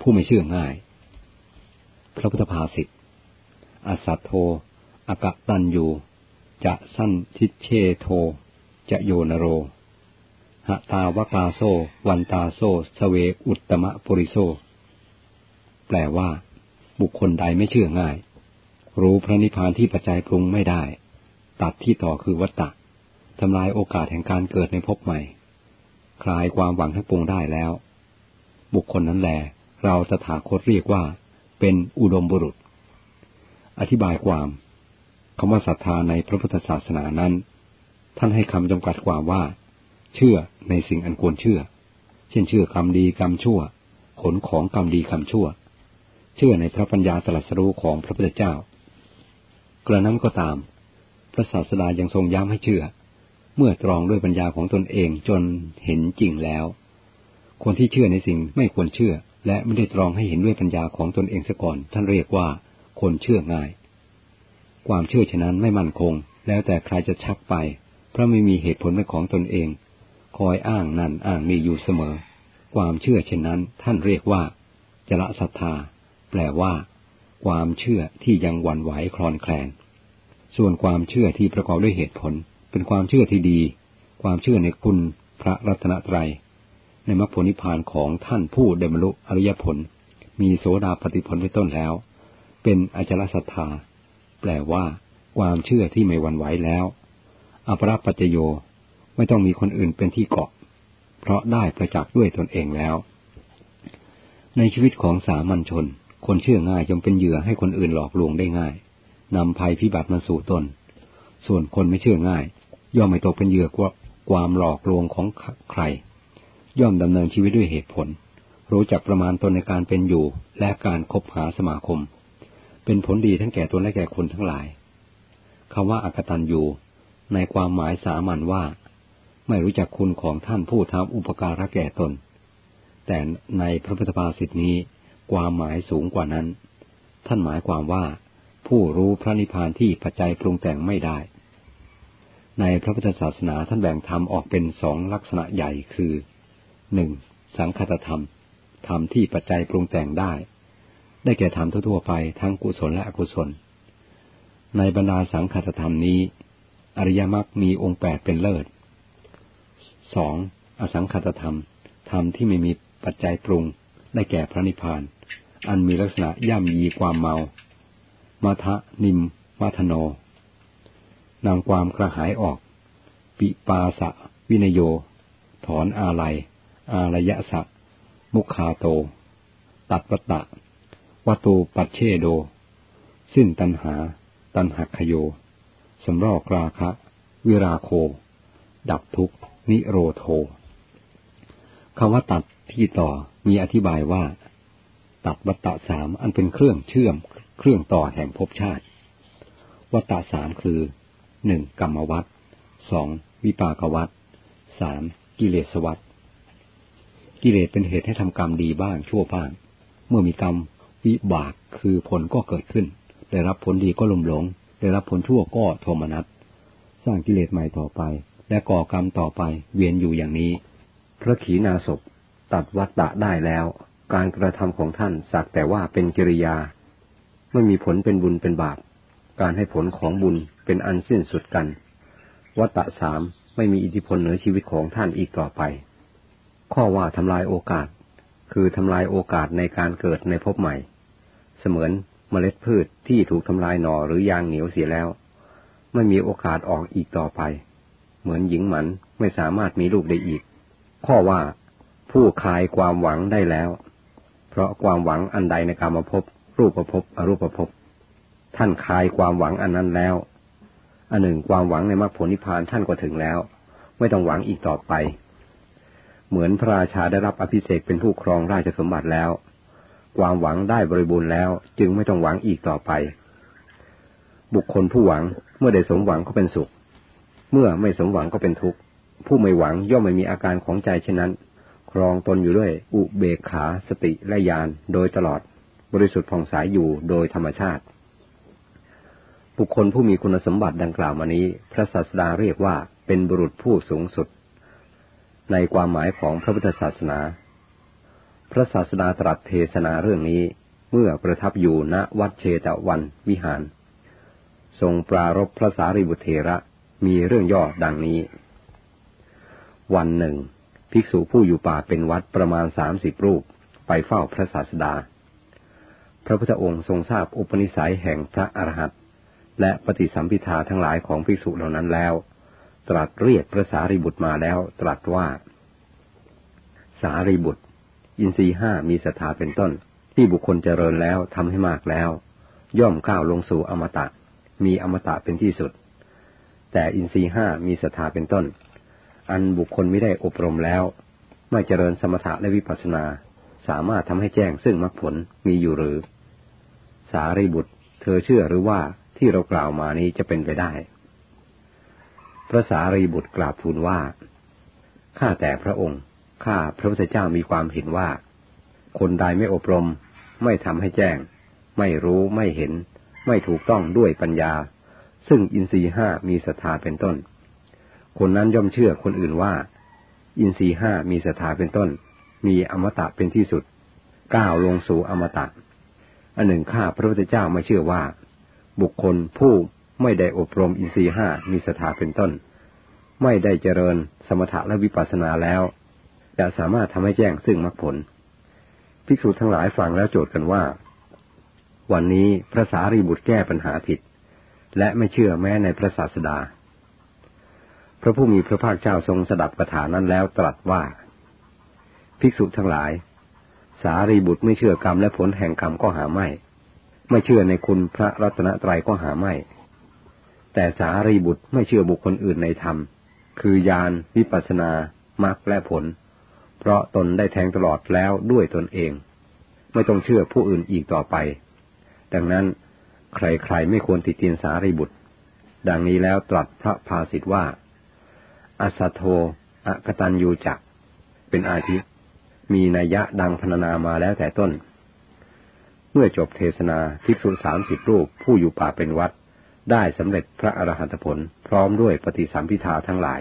ผู้ไม่เชื่อง่าย พระพุทธภาษิตอสัตโทอกะตันยูจะสั้นทิเชโท จะโยนโร หะตาวกาโซ วันตาโซสเวอุตตมะปุริโซ แปลว่า บุคคลใดไม่เชื่อง่าย รู้พระนิพพานที่ปัจจัยปรุงไม่ได้ ตัดที่ต่อคือวัตตะทำลายโอกาสแห่งการเกิดในภพใหม่ คลายความหวังทั้งปวงได้แล้ว บุคคลนั้นแหล เราตถาคตเรียกว่า เป็นอุดมบุรุษ อธิบายความคำว่าศรัทธาในพระพุทธศาสนานั้น ท่านให้คำจำกัดความว่า เชื่อในสิ่งอันควรเชื่อ เช่นเชื่อกรรมดีกรรมชั่ว ผลของกรรมดีกรรมชั่ว เชื่อในพระปัญญาตรัสรู้ของพระพุทธเจ้า กระนั้นก็ตาม พระศาสดายังทรงย้ำให้เชื่อ เมื่อตรองด้วยปัญญาของตนเองจนเห็นจริงแล้ว คนที่เชื่อในสิ่งไม่ควรเชื่อ และไม่ได้ตรองให้เห็นด้วยปัญญาของตนเองซะก่อน ท่านเรียกว่า คนเชื่อง่าย ความเชื่อฉะนั้นไม่มั่นคง แล้วแต่ใครจะชักไป เพราะไม่มีเหตุผลเป็นของตนเอง คอยอ้างนั่นอ้างนี่อยู่เสมอ ความเชื่อเช่นนั้น ท่านเรียกว่าจละศรัทธา แปลว่า ความเชื่อที่ยังหวั่นไหวคลอนแคลน ส่วนความเชื่อที่ประกอบด้วยเหตุผล เป็นความเชื่อที่ดี ความเชื่อในคุณพระรัตนตรัย ในมรรคผลนิพพานของท่านผู้เดมรุอริยผล มีโสดาปฏิผลเป็นต้นแล้ว เป็นอจลศรัทธา แปลว่าความเชื่อที่ไม่หวั่นไหวแล้ว อภรปัจโยไม่ต้องมีคนอื่นเป็นที่เกาะ เพราะได้ประจักษ์ด้วยตนเองแล้ว ในชีวิตของสามัญชน คนเชื่อง่ายจงเป็นเหยื่อให้คนอื่นหลอกลวงได้ง่ายนำภัยพิบัติมาสู่ตน ส่วนคนไม่เชื่อง่าย ย่อมไม่ตกเป็นเหยื่อกว่าความหลอกลวงของใคร ย่อมดำเนินชีวิตด้วยเหตุผล รู้จักประมาณตนในการเป็นอยู่ และการคบหาสมาคม เป็นผลดีทั้งแก่ตนและแก่คนทั้งหลายคำว่าอากตันยูในความหมายสามัญว่า ไม่รู้จักคุณของท่านผู้ทำอุปการะแก่ตน แต่ในพระพุทธภาษิตนี้ ความหมายสูงกว่านั้น ท่านหมายความว่า ผู้รู้พระนิพพานที่ปัจจัยปรุงแต่งไม่ได้ ในพระพุทธศาสนาท่านแบ่งธรรมออกเป็นสองลักษณะใหญ่คือ หนึ่งสังคตธรรมธรรมที่ปัจจัยปรุงแต่งได้ ได้แก่ธรรมทั่วไปทั้งกุศลและอกุศล ในบรรดาสังขตธรรมนี้ อริยมรรคมีองค์แปดเป็นเลิศสองอสังขตธรรมธรรมที่ไม่มีปัจจัยปรุง ได้แก่พระนิพพาน อันมีลักษณะย่ำยีความเมา มาทะนิมวัฒโนนำความกระหายออก ปิปาสะวินโย ถอนอาลัย อารยะสะมุคาโต ตัดปตะวัตูปัจเชโด สิ้นตันหา ตันหักขโยสำรอกราคะ วิราโค ดับทุกนิโรโทคำว่าตัดที่ต่อมีอธิบายว่า ตัดวัตตะสามอันเป็นเครื่องเชื่อมเครื่องต่อแห่งภพชาติ วัตตะสามคือหนึ่งกรรมวัตสองวิปากวัตสามกิเลสวัต กิเลสเป็นเหตุให้ทำกรรมดีบ้างชั่วบ้าง เมื่อมีกรรมวิบากคือผลก็เกิดขึ้น ได้รับผลดีก็ลุ่มหลง ได้รับผลชั่วก็โทมนัสสร้างกิเลสใหม่ต่อไป และก่อกรรมต่อไปเวียนอยู่อย่างนี้ พระขีณาสพตัดวัตตะได้แล้ว การกระทำของท่านสักแต่ว่าเป็นกิริยา ไม่มีผลเป็นบุญเป็นบาป การให้ผลของบุญเป็นอันสิ้นสุดกัน วัตตะสามไม่มีอิทธิพลเหนือชีวิตของท่านอีกต่อไป ข้อว่าทำลายโอกาส คือทำลายโอกาสในการเกิดในภพใหม่ เสมือนเมล็ดพืชที่ถูกทำลายหน่อหรือยางเหนียวเสียแล้ว ไม่มีโอกาสออกอีกต่อไป เหมือนหญิงหมันไม่สามารถมีลูกได้อีก ข้อว่า ผู้คลายความหวังได้แล้ว เพราะความหวังอันใดในกรรมภพรูปภพอรูปภพท่านคลายความหวังอันนั้นแล้วอันหนึ่งความหวังในมรรคผลนิพพานท่านก็ถึงแล้ว ไม่ต้องหวังอีกต่อไป เหมือนพระราชาได้รับอภิเษกเป็นผู้ครองราชสมบัติแล้ว ความหวังได้บริบูรณ์แล้ว จึงไม่ต้องหวังอีกต่อไป บุคคลผู้หวังเมื่อได้สมหวังก็เป็นสุข เมื่อไม่สมหวังก็เป็นทุกข์ ผู้ไม่หวังย่อมไม่มีอาการของใจเช่นนั้น ครองตนอยู่ด้วย อุเบกขาสติและญาณโดยตลอด บริสุทธิ์ผ่องใสยอยู่โดยธรรมชาติ บุคคลผู้มีคุณสมบัติดังกล่าวมานี้ พระศาสดาเรียกว่าเป็นบุรุษผู้สูงสุด ในความหมายของพระพุทธศาสนา พระศาสดาตรัสเทศนาเรื่องนี้เมื่อประทับอยู่ณวัดเชตวันวิหาร ทรงปรารบพระสารีบุตรเถระมีเรื่องย่อดังนี้ วันหนึ่ง ภิกษุผู้อยู่ป่าเป็นวัดประมาณสามสิบรูปไปเฝ้าพระศาสดา พระพุทธองค์ทรงทราบอุปนิสัยแห่งพระอรหันต์และปฏิสัมพิทาทั้งหลายของภิกษุเหล่านั้นแล้ว ตรัสเรียกพระสารีบุตรมาแล้ว ตรัสว่า สารีบุตร อินทรีห้ามีศรัทธาเป็นต้น ที่บุคคลเจริญแล้วทำให้มากแล้ว ย่อมก้าวลงสู่อมตะ มีอมตะเป็นที่สุด แต่อินทรีห้ามีศรัทธาเป็นต้น อันบุคคลไม่ได้อบรมแล้ว ไม่เจริญสมถะและวิปัสสนา สามารถทำให้แจ้งซึ่งมรรคผลมีอยู่หรือ สารีบุตร เธอเชื่อหรือว่าที่เรากล่าวมานี้จะเป็นไปได้ ระสารีบุตรกราบทูลว่า ข้าแต่พระองค์ ข้าพระพุทธเจ้ามีความเห็นว่า คนใดไม่อบรม ไม่ทำให้แจ้ง ไม่รู้ไม่เห็น ไม่ถูกต้องด้วยปัญญา ซึ่งอินทรีห้ามีศรัทธาเป็นต้น คนนั้นย่อมเชื่อคนอื่นว่า อินทรีห้ามีศรัทธาเป็นต้น มีอมตะเป็นที่สุด ก้าวลงสู่อมตะอันหนึ่งข้าพระพุทธเจ้าไม่เชื่อว่า บุคคลผู้ ไม่ได้อบรมอินทรีห้ามีสถาเป็นต้น ไม่ได้เจริญสมถะและวิปัสสนาแล้ว จะสามารถทำให้แจ้งซึ่งมรรคผล ภิกษุทั้งหลายฟังแล้วโจทย์กันว่า วันนี้พระสารีบุตรแก้ปัญหาผิด และไม่เชื่อแม้ในพระศาสดา พระผู้มีพระภาคเจ้าทรงสดับปัญหานั้นแล้วตรัสว่า ภิกษุทั้งหลาย สารีบุตรไม่เชื่อกรรมและผลแห่งกรรมก็หาไม่ ไม่เชื่อในคุณพระรัตนตรัยก็หาไม่ แต่สารีบุตรไม่เชื่อบุคคลอื่นในธรรม คือญาณวิปัสนามรรคและผล เพราะตนได้แทงตลอดแล้วด้วยตนเอง ไม่ต้องเชื่อผู้อื่นอีกต่อไป ดังนั้นใครๆไม่ควรติดเตียนสารีบุตร ดังนี้แล้วตรัสพระภาสิทธว่า อสัทโธอกตันยูจัก เป็นอาทิมีนัยยะดังพรรณนามาแล้วแต่ต้น เมื่อจบเทศนาภิกษุสามสิบรูปผู้อยู่ป่าเป็นวัด ได้สำเร็จพระอรหันตผลพร้อมด้วยปฏิสัมพิทาทั้งหลาย